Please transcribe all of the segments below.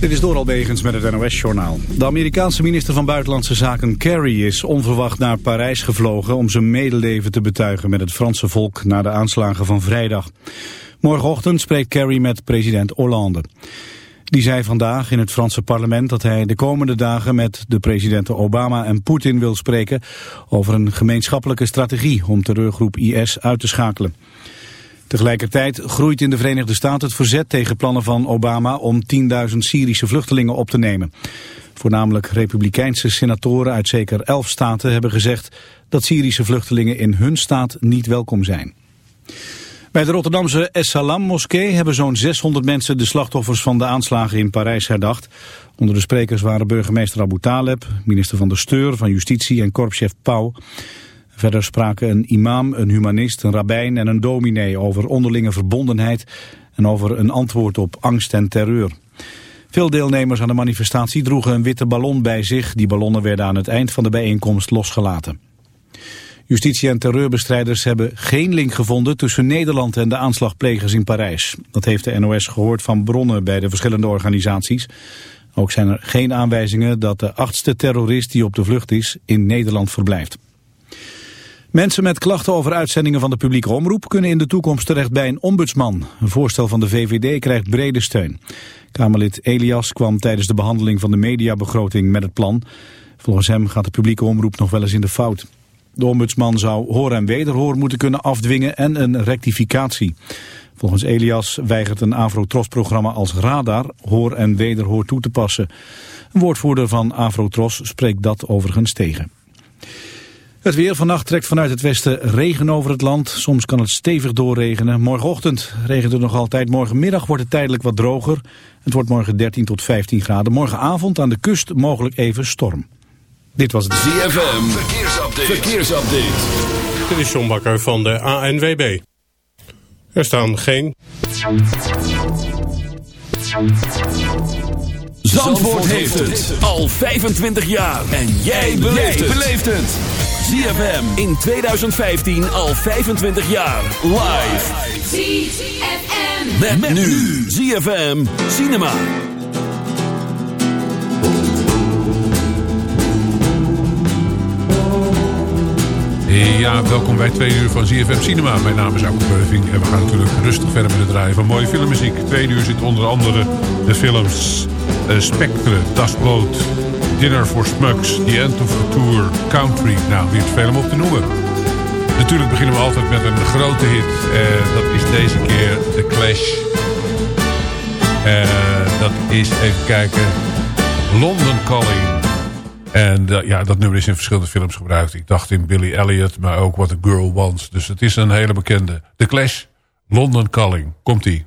Dit is Doral Begens met het NOS-journaal. De Amerikaanse minister van Buitenlandse Zaken Kerry is onverwacht naar Parijs gevlogen... om zijn medeleven te betuigen met het Franse volk na de aanslagen van vrijdag. Morgenochtend spreekt Kerry met president Hollande. Die zei vandaag in het Franse parlement dat hij de komende dagen met de presidenten Obama en Poetin wil spreken... over een gemeenschappelijke strategie om terreurgroep IS uit te schakelen. Tegelijkertijd groeit in de Verenigde Staten het verzet tegen plannen van Obama om 10.000 Syrische vluchtelingen op te nemen. Voornamelijk republikeinse senatoren uit zeker 11 staten hebben gezegd dat Syrische vluchtelingen in hun staat niet welkom zijn. Bij de Rotterdamse Es-Salam-moskee hebben zo'n 600 mensen de slachtoffers van de aanslagen in Parijs herdacht. Onder de sprekers waren burgemeester Abu Taleb, minister van de Steur, van Justitie en korpschef Pauw. Verder spraken een imam, een humanist, een rabbijn en een dominee over onderlinge verbondenheid en over een antwoord op angst en terreur. Veel deelnemers aan de manifestatie droegen een witte ballon bij zich. Die ballonnen werden aan het eind van de bijeenkomst losgelaten. Justitie en terreurbestrijders hebben geen link gevonden tussen Nederland en de aanslagplegers in Parijs. Dat heeft de NOS gehoord van bronnen bij de verschillende organisaties. Ook zijn er geen aanwijzingen dat de achtste terrorist die op de vlucht is in Nederland verblijft. Mensen met klachten over uitzendingen van de publieke omroep kunnen in de toekomst terecht bij een ombudsman. Een voorstel van de VVD krijgt brede steun. Kamerlid Elias kwam tijdens de behandeling van de mediabegroting met het plan. Volgens hem gaat de publieke omroep nog wel eens in de fout. De ombudsman zou hoor en wederhoor moeten kunnen afdwingen en een rectificatie. Volgens Elias weigert een Afrotros-programma als Radar hoor en wederhoor toe te passen. Een woordvoerder van Afrotros spreekt dat overigens tegen. Het weer vannacht trekt vanuit het westen regen over het land. Soms kan het stevig doorregenen. Morgenochtend regent het nog altijd. Morgenmiddag wordt het tijdelijk wat droger. Het wordt morgen 13 tot 15 graden. Morgenavond aan de kust mogelijk even storm. Dit was het ZFM. Verkeersupdate. Verkeersupdate. Dit is John Bakker van de ANWB. Er staan geen... Zandvoort heeft het al 25 jaar. En jij beleeft het. ZFM in 2015 al 25 jaar. Live. ZFM. Met, met nu. ZFM Cinema. Ja, welkom bij twee uur van ZFM Cinema. Mijn naam is Auke Beuving en we gaan natuurlijk rustig verder met het draaien van mooie filmmuziek. Twee uur zit onder andere de films uh, Spectre, Das Boot, Dinner for Smugs, The End of the Tour, Country. Nou, wie is veel om op te noemen. Natuurlijk beginnen we altijd met een grote hit. Uh, dat is deze keer The Clash. Uh, dat is, even kijken, London Calling. En uh, ja, dat nummer is in verschillende films gebruikt. Ik dacht in Billy Elliot, maar ook What a Girl Wants. Dus het is een hele bekende. The Clash, London Calling. Komt-ie.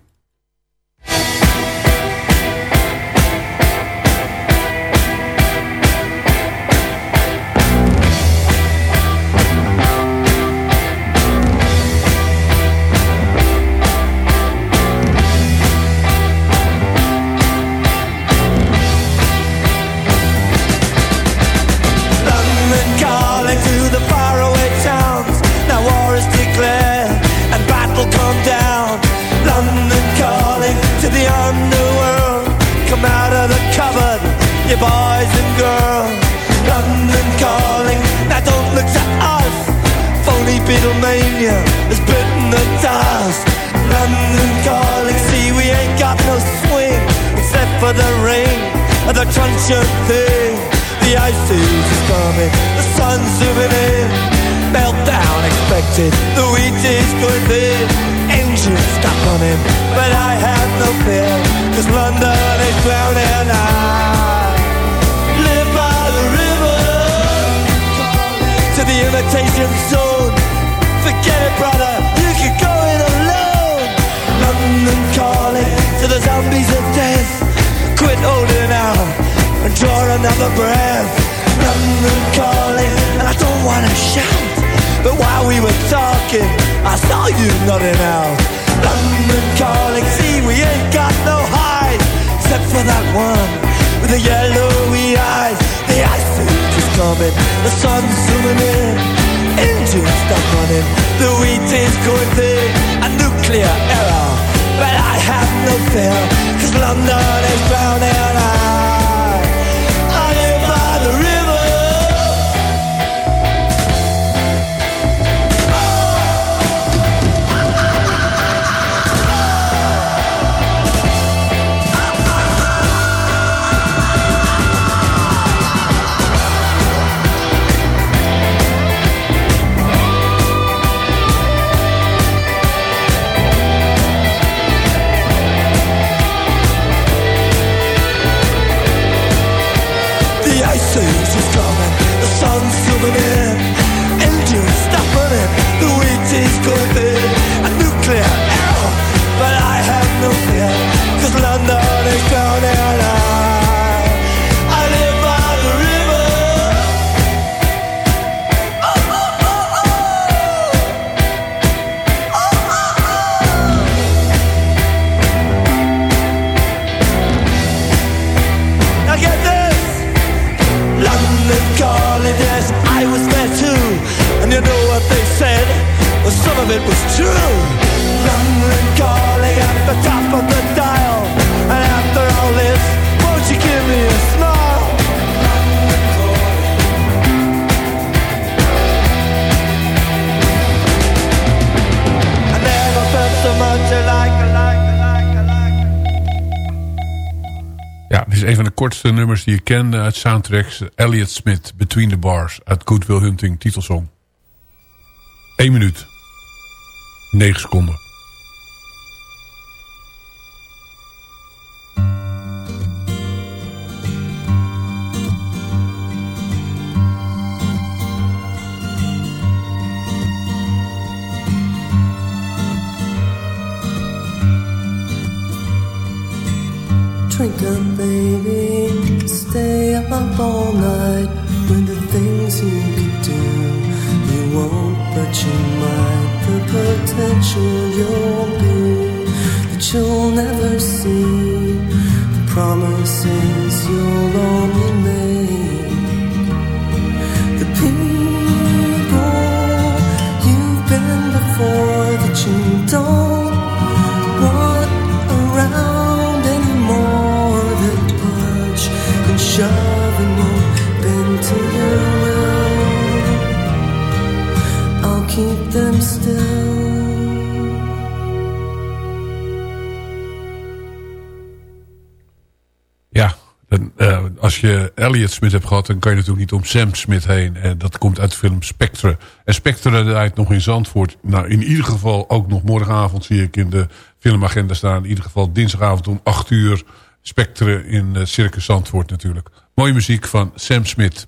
Boys and girls. London calling, now don't look to us. Phony Beatlemania has bitten the dust. London calling, see we ain't got no swing Except for the ring of the truncheon thing. The ice is coming, the sun's zooming in. Meltdown expected, the wheat is going thin Engines stop running, but I have no fear Cause London is drowning out imitation zone. Forget it, brother, you can go it alone. London calling to the zombies of death. Quit holding out and draw another breath. London calling, and I don't wanna shout. But while we were talking, I saw you nodding out. London calling, see we ain't got no hide, except for that one with the yellowy eyes. The is coming, the sun's zooming in, engines stop running, the wheat is going thick, a nuclear error. But I have no fear, cause London is drowning Sam kortste nummers die je kende uit soundtracks... Elliot Smith, Between the Bars, uit Good Will Hunting, titelsong. 1 minuut. 9 seconden. als je Elliot Smith hebt gehad... dan kan je natuurlijk niet om Sam Smith heen. En dat komt uit de film Spectre. En Spectre draait nog in Zandvoort. Nou, in ieder geval ook nog morgenavond zie ik in de filmagenda staan. In ieder geval dinsdagavond om 8 uur. Spectre in eh, Circus Zandvoort natuurlijk. Mooie muziek van Sam Smith.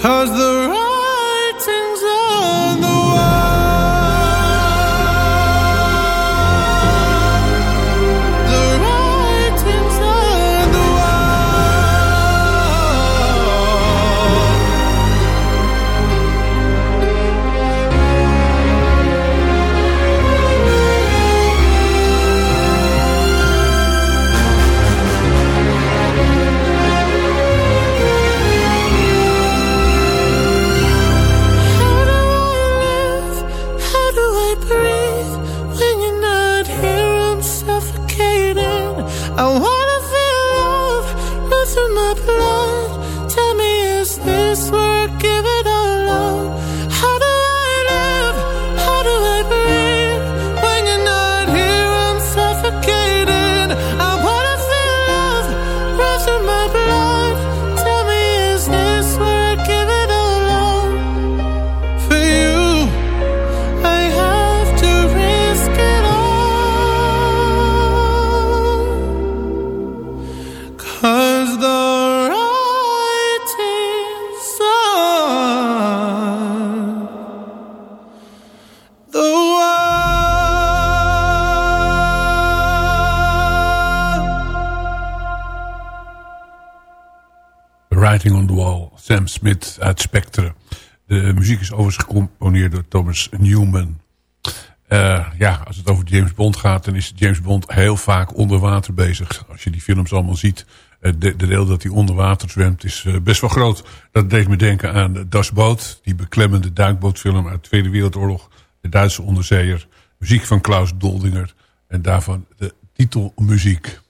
Cause the Smith uit Spectre. De muziek is overigens gecomponeerd door Thomas Newman. Uh, ja, als het over James Bond gaat... dan is James Bond heel vaak onder water bezig. Als je die films allemaal ziet... Uh, de, de, deel dat hij onder water zwemt is uh, best wel groot. Dat deed me denken aan Das Boot. Die beklemmende duikbootfilm uit de Tweede Wereldoorlog. De Duitse onderzeeër. Muziek van Klaus Doldinger. En daarvan de titelmuziek.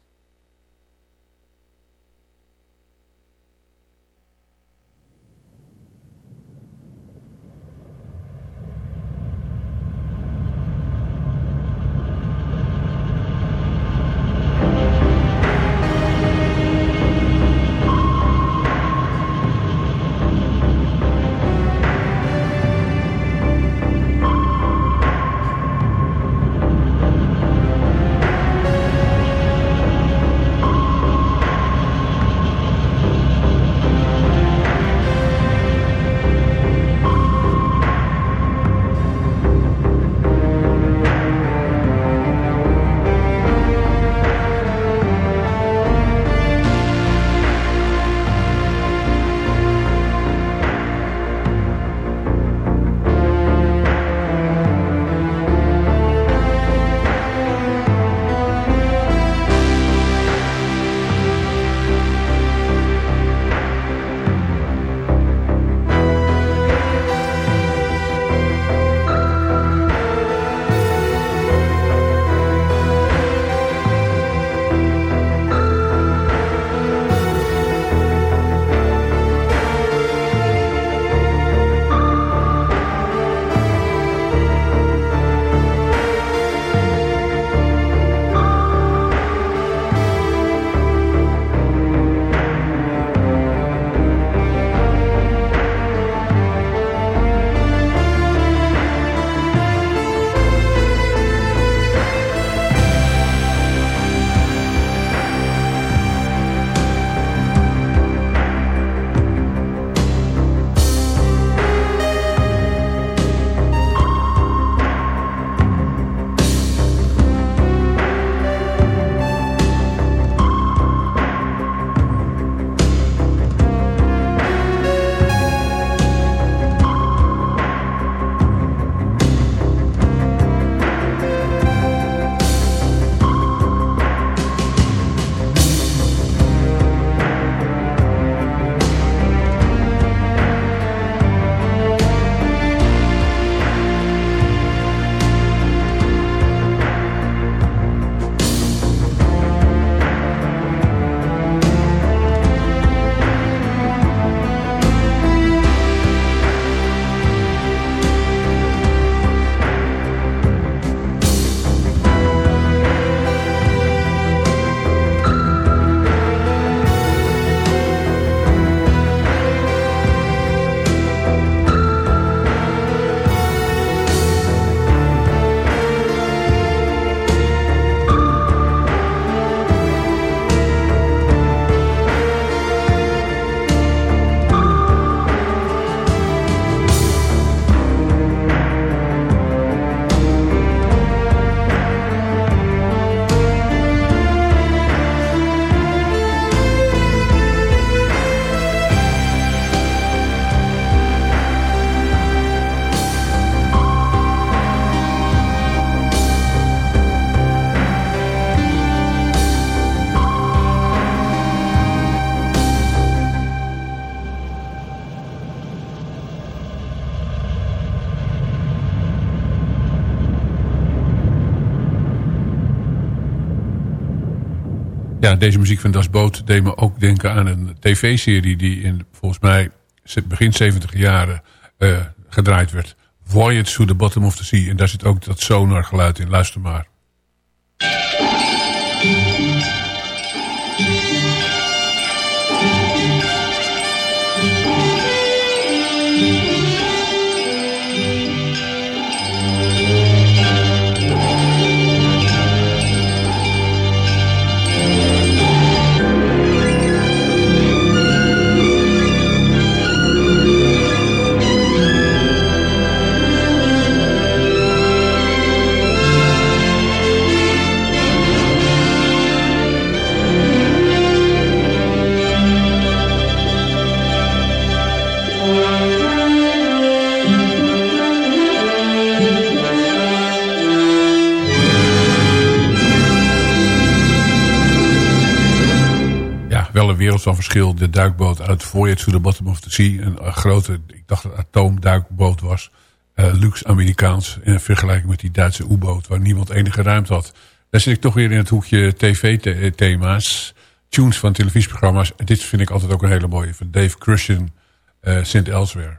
Deze muziek van Das Boot deed me ook denken aan een tv-serie... die in volgens mij begin 70 jaren uh, gedraaid werd. Voyage to the Bottom of the Sea. En daar zit ook dat sonar geluid in. Luister maar. Wereld van verschil. De duikboot uit Voyage to the Bottom of the Sea. Een, grote, ik dacht dat atoomduikboot was. Uh, luxe Amerikaans. In vergelijking met die Duitse U-boot. Waar niemand enige ruimte had. Daar zit ik toch weer in het hoekje tv-thema's. Tunes van televisieprogramma's. Dit vind ik altijd ook een hele mooie. Van Dave Christian, uh, eh, St. Elsewhere.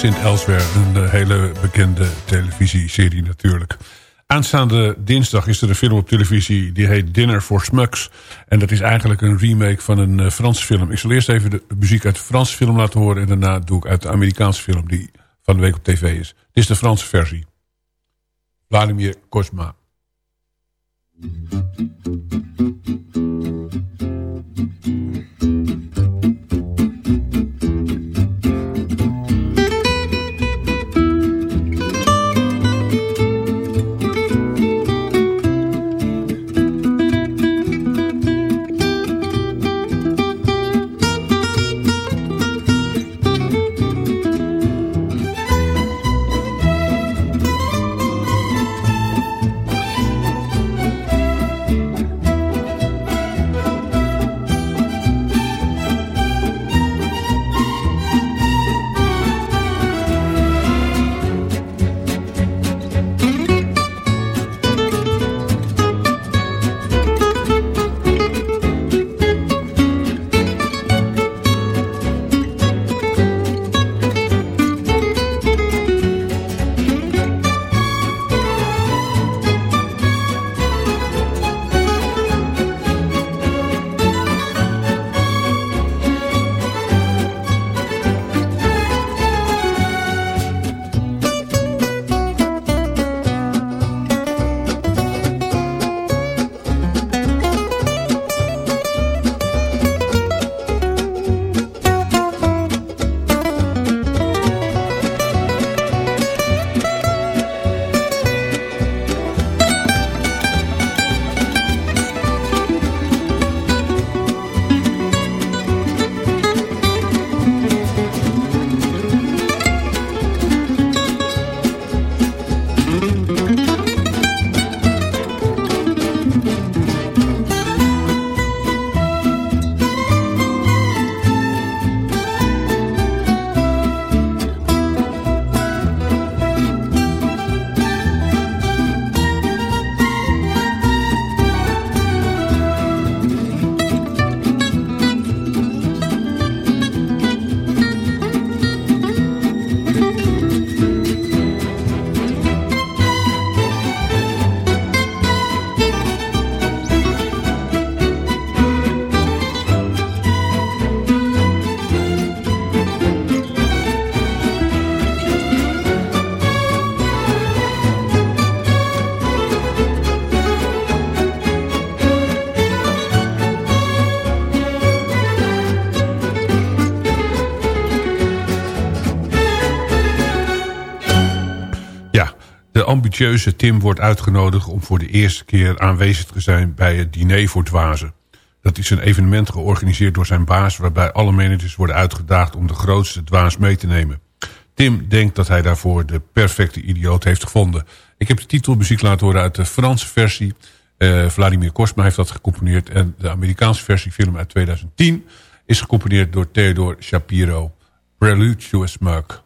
Sint Elsewhere. Een eh, hele bekende televisieserie natuurlijk. Aanstaande dinsdag is er een film op televisie die heet Dinner for Smugs. En dat is eigenlijk een remake van een uh, Franse film. Ik zal eerst even de muziek uit de Franse film laten horen... en daarna doe ik uit de Amerikaanse film die van de week op tv is. Dit is de Franse versie. Vladimir Kosma. Ambitieuze Tim wordt uitgenodigd om voor de eerste keer aanwezig te zijn bij het diner voor dwazen. Dat is een evenement georganiseerd door zijn baas waarbij alle managers worden uitgedaagd om de grootste dwaas mee te nemen. Tim denkt dat hij daarvoor de perfecte idioot heeft gevonden. Ik heb de titelmuziek laten horen uit de Franse versie. Uh, Vladimir Kostma heeft dat gecomponeerd. En de Amerikaanse versie, film uit 2010, is gecomponeerd door Theodore Shapiro. Prelude to a Smug.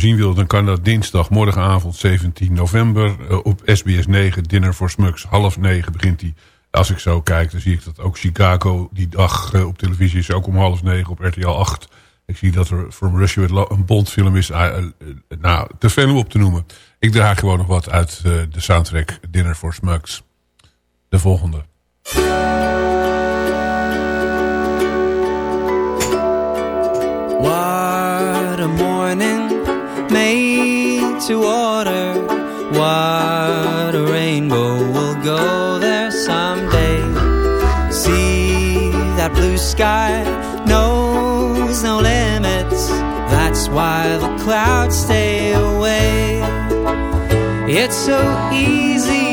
Zien wil, dan kan dat dinsdag, morgenavond 17 november uh, op SBS 9, Dinner for Smugs. Half negen begint hij. Als ik zo kijk, dan zie ik dat ook Chicago die dag uh, op televisie is. Ook om half negen op RTL 8. Ik zie dat er From Russia with een Bondfilm is. Uh, nou, te veel om op te noemen. Ik draag gewoon nog wat uit de soundtrack Dinner for Smugs. De volgende. To order. What a rainbow will go there someday. See that blue sky knows no limits. That's why the clouds stay away. It's so easy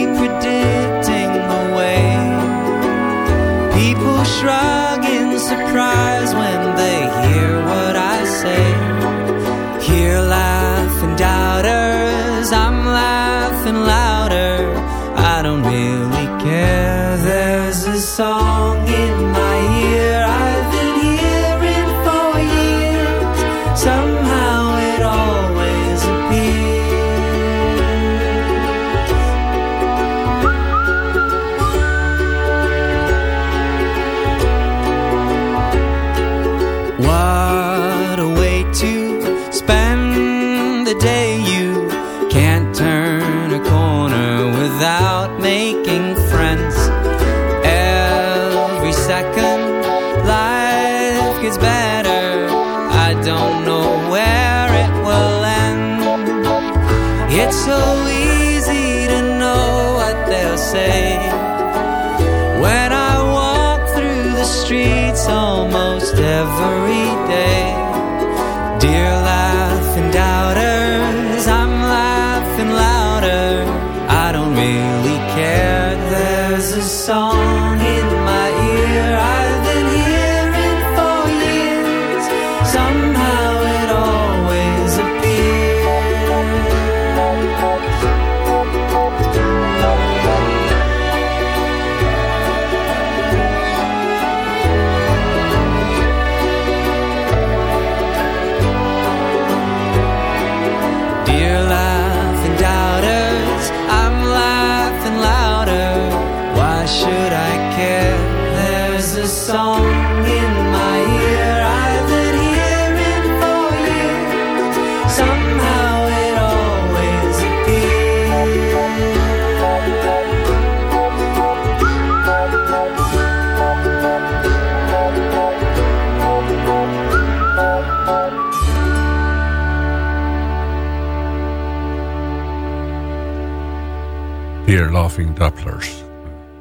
Laughing Dapplers.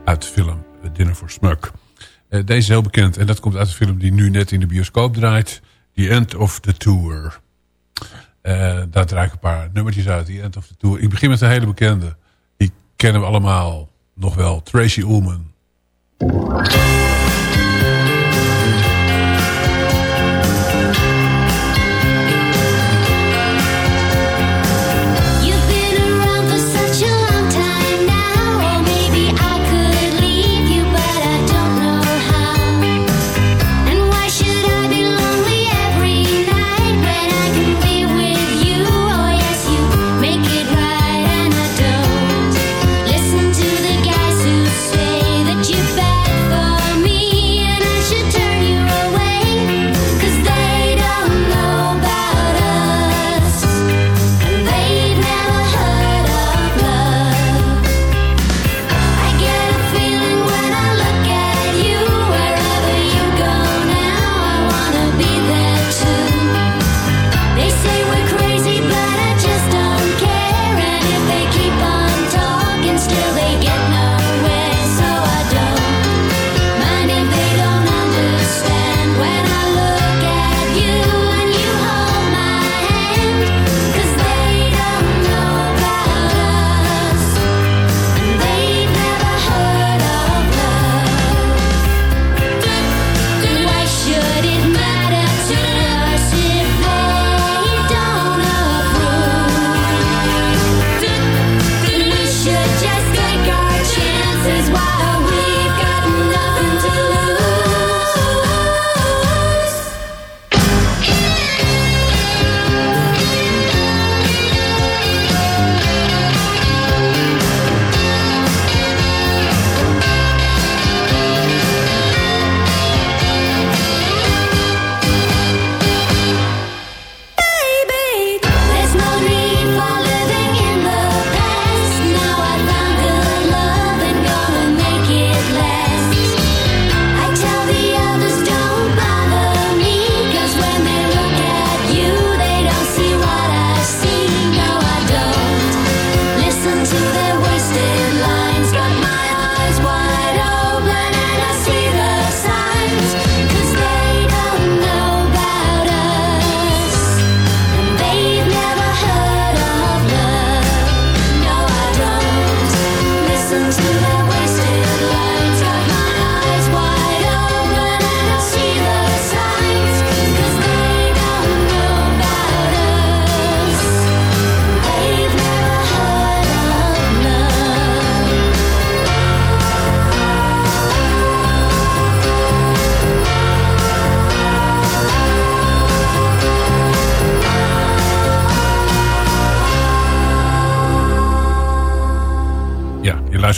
Uit de film Dinner for Smug. Eh, deze is heel bekend en dat komt uit de film die nu net in de bioscoop draait. The End of the Tour. Eh, daar draai ik een paar nummertjes uit. The End of the Tour. Ik begin met een hele bekende. Die kennen we allemaal nog wel. Tracy Ullman.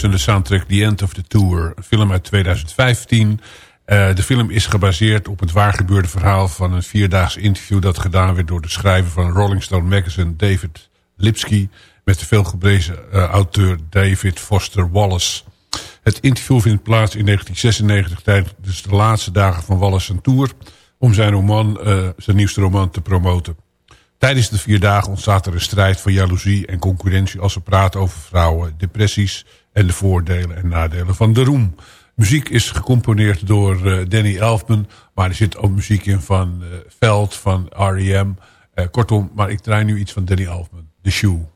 De soundtrack The End of the Tour. Een film uit 2015. Uh, de film is gebaseerd op het waargebeurde verhaal van een vierdaags interview... dat gedaan werd door de schrijver van Rolling Stone Magazine, David Lipsky... met de veelgebrezen uh, auteur David Foster Wallace. Het interview vindt plaats in 1996 tijdens de laatste dagen van Wallace Tour... om zijn, roman, uh, zijn nieuwste roman te promoten. Tijdens de vier dagen ontstaat er een strijd van jaloezie en concurrentie... als ze praten over vrouwen, depressies en de voordelen en nadelen van de roem. Muziek is gecomponeerd door uh, Danny Elfman... maar er zit ook muziek in van uh, Veld, van R.E.M. Uh, kortom, maar ik draai nu iets van Danny Elfman. The Shoe.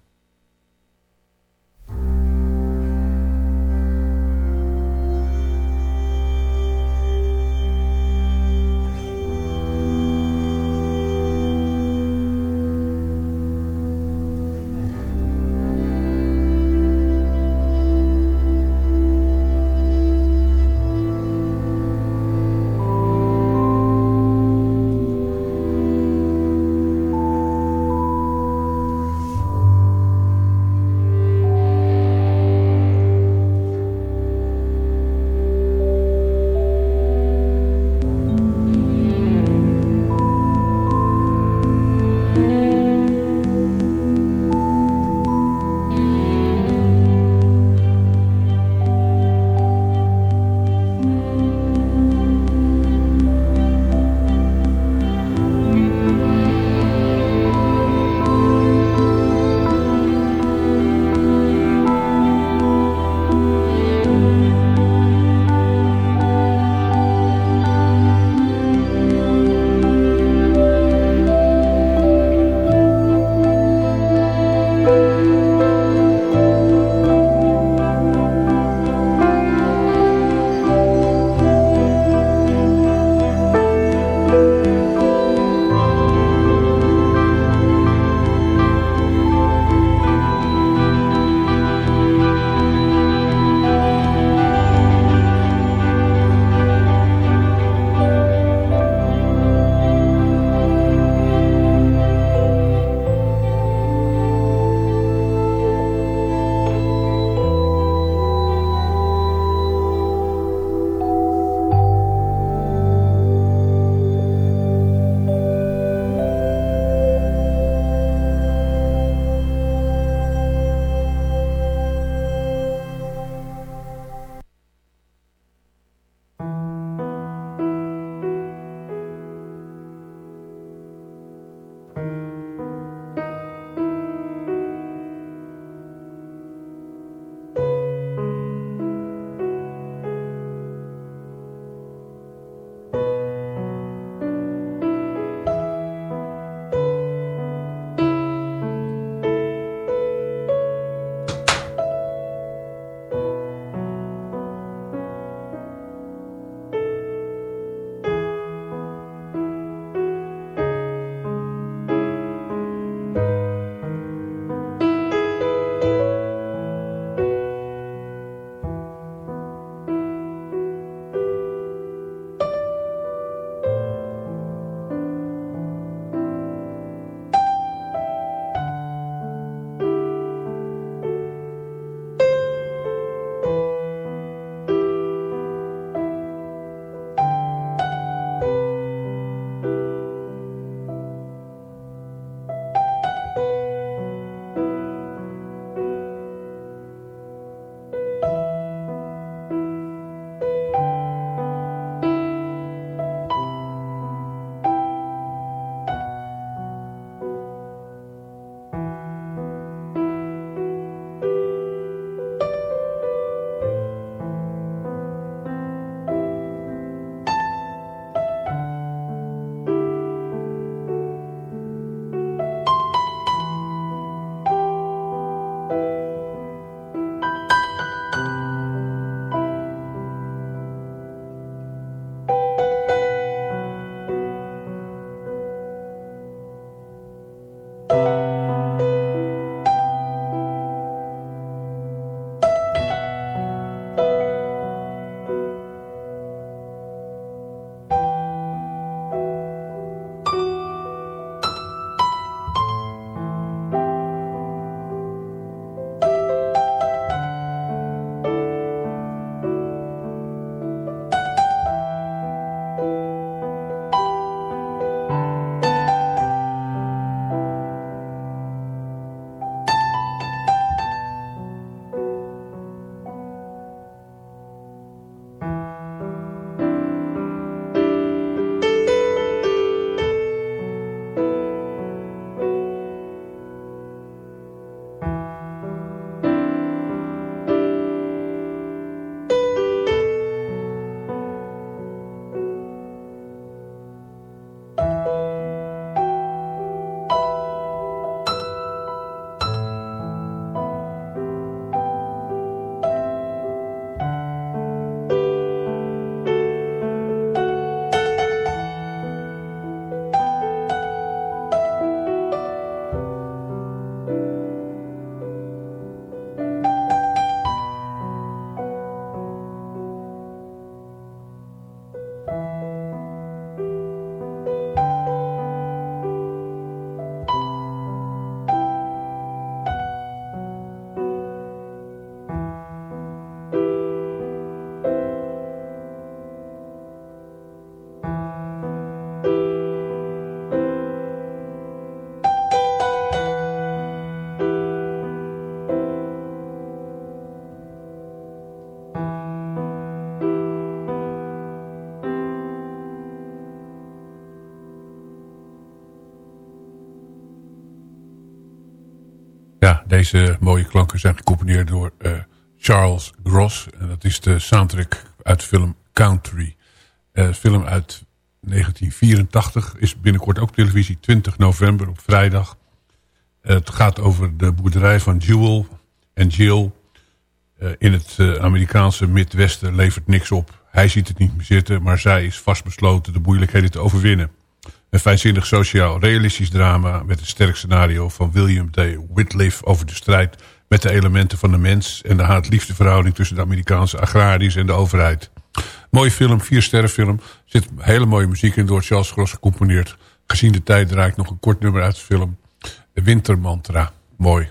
Deze mooie klanken zijn gecomponeerd door uh, Charles Gross. En dat is de soundtrack uit de film Country. Uh, film uit 1984 is binnenkort ook televisie. 20 november op vrijdag. Uh, het gaat over de boerderij van Jewel en Jill. in het Amerikaanse Midwesten levert niks op. Hij ziet het niet meer zitten, maar zij is vastbesloten de moeilijkheden te overwinnen. Een fijnzinnig sociaal-realistisch drama met een sterk scenario van William D. Whitliff over de strijd met de elementen van de mens en de haat-liefdeverhouding tussen de Amerikaanse agrariërs en de overheid. Mooie film, vier sterren film. Er zit hele mooie muziek in door Charles Gross gecomponeerd. Gezien de tijd draai ik nog een kort nummer uit de film. De Wintermantra. Mooi.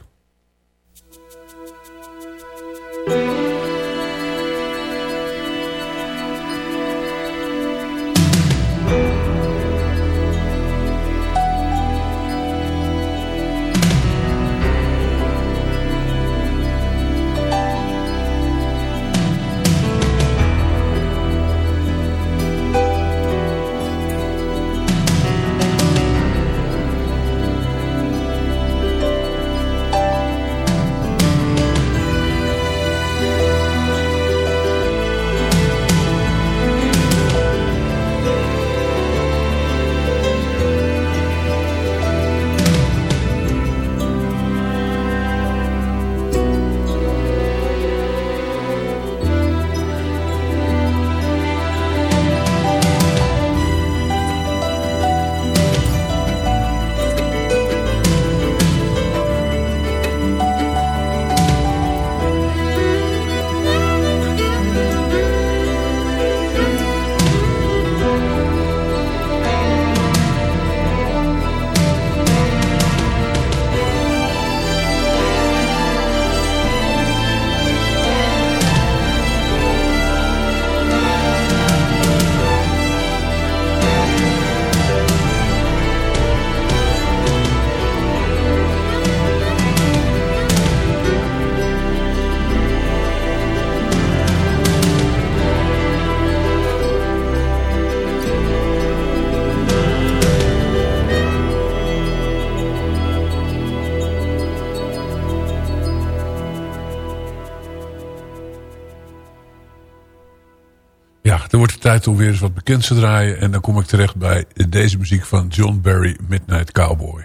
Tijd om weer eens wat bekend te draaien. En dan kom ik terecht bij deze muziek van John Barry, Midnight Cowboy.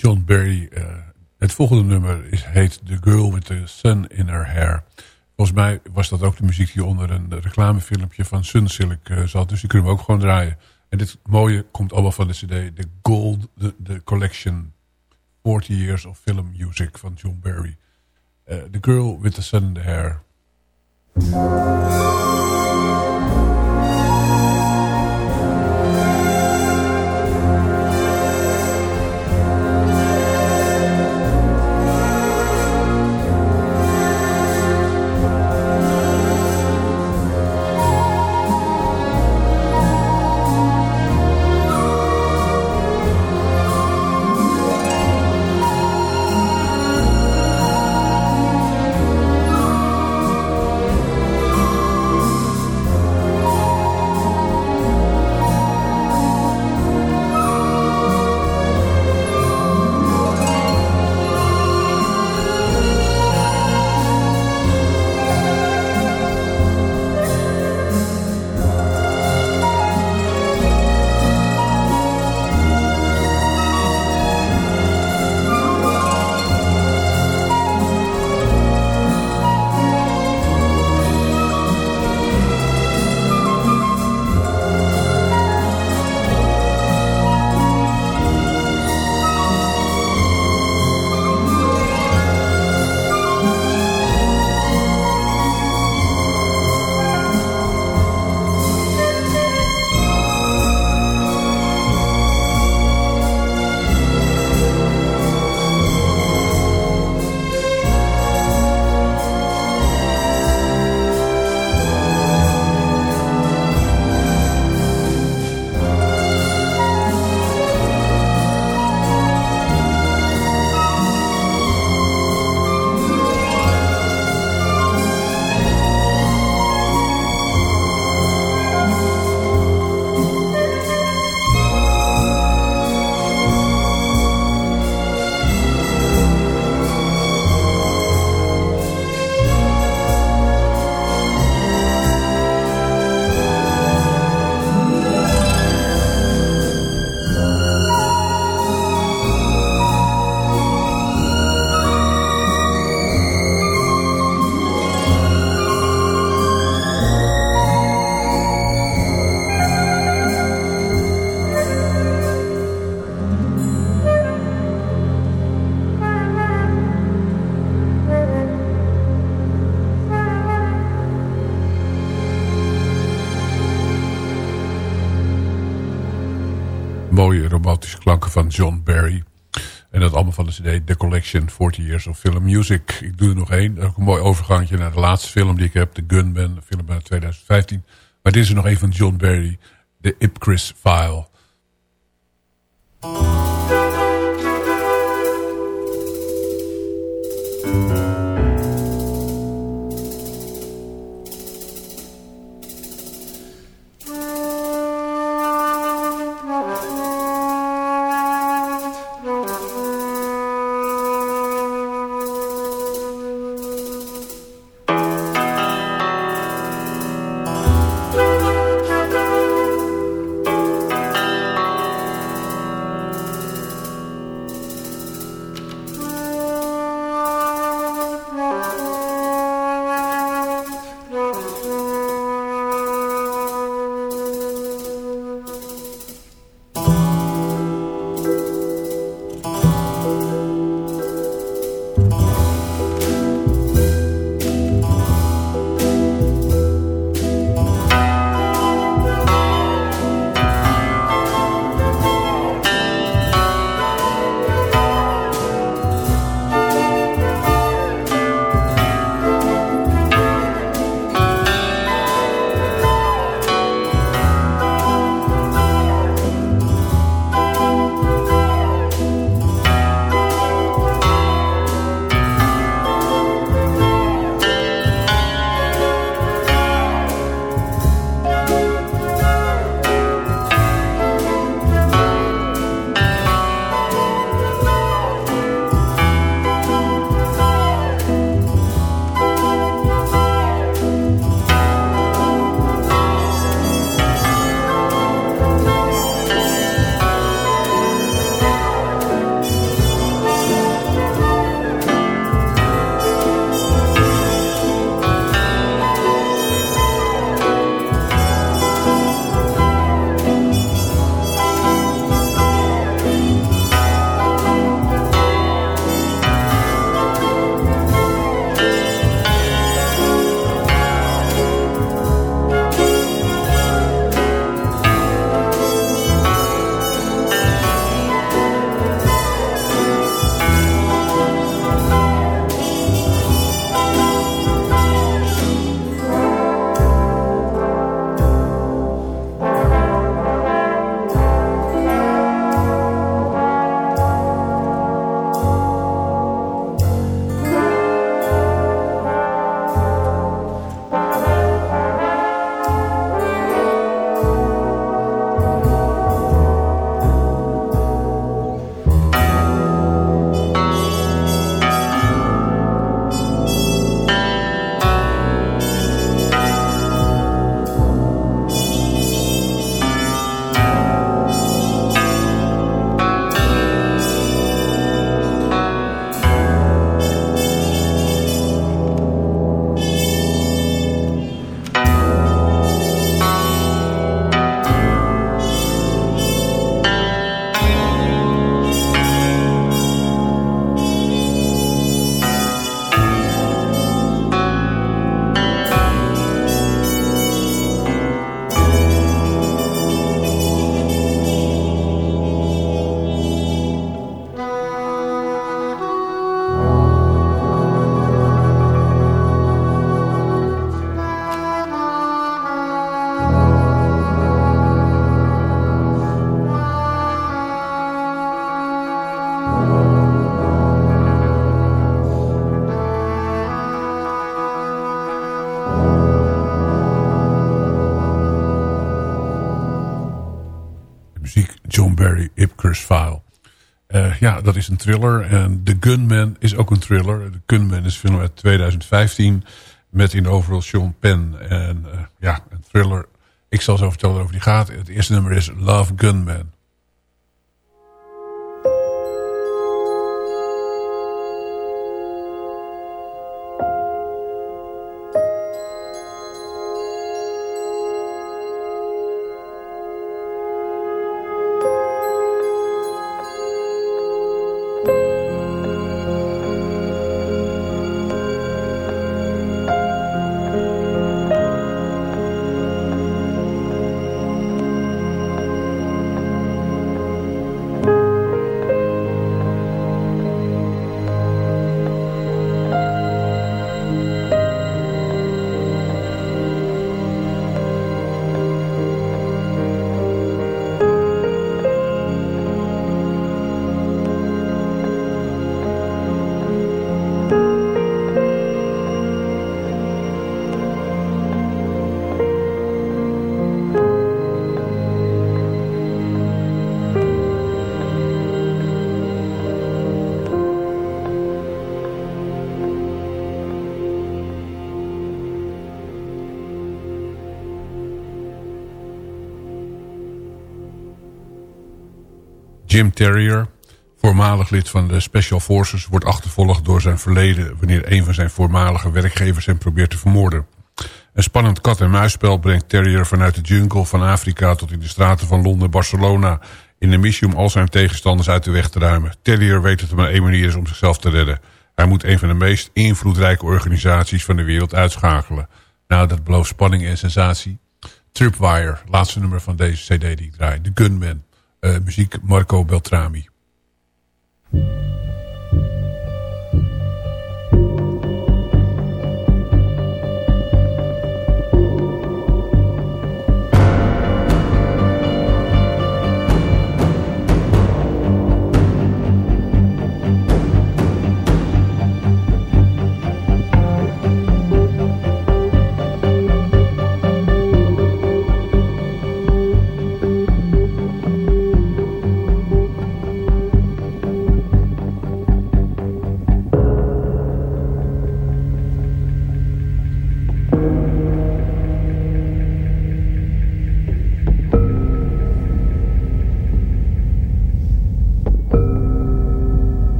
John Barry. Uh, het volgende nummer is, heet The Girl with the Sun in Her Hair. Volgens mij was dat ook de muziek die onder een reclamefilmpje van Sunsilk uh, zat. Dus die kunnen we ook gewoon draaien. En dit mooie komt allemaal van de cd. The Gold, the, Collection 40 Years of Film Music van John Barry. Uh, the Girl with the Sun in the Hair. Klanken van John Barry. En dat allemaal van de cd The Collection 40 Years of Film Music. Ik doe er nog één. Ook een mooi overgangje naar de laatste film die ik heb. The Gunman, film uit 2015. Maar dit is er nog één van John Barry. The Ipcris File. Ja, dat is een thriller. En The Gunman is ook een thriller. The Gunman is een film uit 2015 met in overal Sean Penn. En uh, ja, een thriller. Ik zal zo vertellen over die gaat. Het eerste nummer is Love Gunman. Jim Terrier, voormalig lid van de Special Forces... wordt achtervolgd door zijn verleden... wanneer een van zijn voormalige werkgevers hem probeert te vermoorden. Een spannend kat-en-muisspel brengt Terrier vanuit de jungle van Afrika... tot in de straten van Londen en Barcelona... in de missie om al zijn tegenstanders uit de weg te ruimen. Terrier weet dat er maar één manier is om zichzelf te redden. Hij moet een van de meest invloedrijke organisaties van de wereld uitschakelen. Nou, dat belooft spanning en sensatie. Tripwire, laatste nummer van deze cd die ik draai. The Gunman. Uh, muziek Marco Beltrami.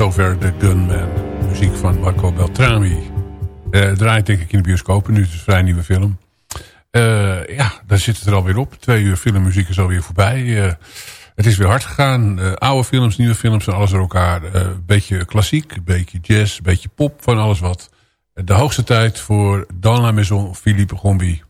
Zover de Gunman. Muziek van Marco Beltrami. Uh, draait denk ik in de bioscopen. Nu is het een vrij nieuwe film. Uh, ja, daar zit het er alweer op. Twee uur filmmuziek is alweer voorbij. Uh, het is weer hard gegaan. oude films, nieuwe films en alles door elkaar. Een beetje klassiek, een beetje jazz, een beetje pop, van alles wat. de hoogste tijd voor Dans la Maison Philippe Gombi.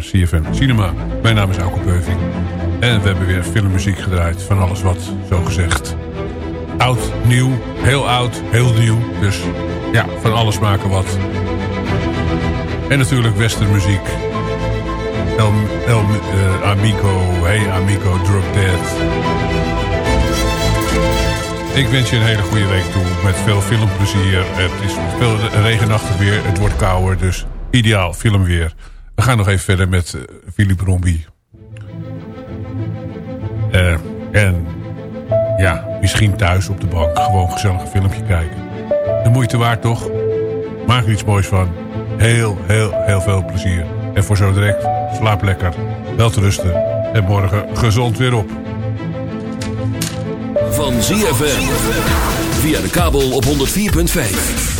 Naar CFM Cinema. Mijn naam is Auke Beuving. En we hebben weer filmmuziek gedraaid. Van alles wat, zo gezegd. Oud, nieuw, heel oud, heel nieuw. Dus ja, van alles maken wat. En natuurlijk westernmuziek. El, El uh, Amigo, Hey Amigo, Drop Dead. Ik wens je een hele goede week toe met veel filmplezier. Het is veel regenachtig weer, het wordt kouder, dus ideaal filmweer. We gaan nog even verder met uh, Philip Rombie. Uh, en ja, misschien thuis op de bank gewoon gezellig een filmpje kijken. De moeite waard toch? Maak er iets moois van. Heel, heel, heel veel plezier. En voor zo direct, slaap lekker, wel te rusten. En morgen gezond weer op. Van ZFM. Via de kabel op 104.5.